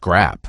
scrap.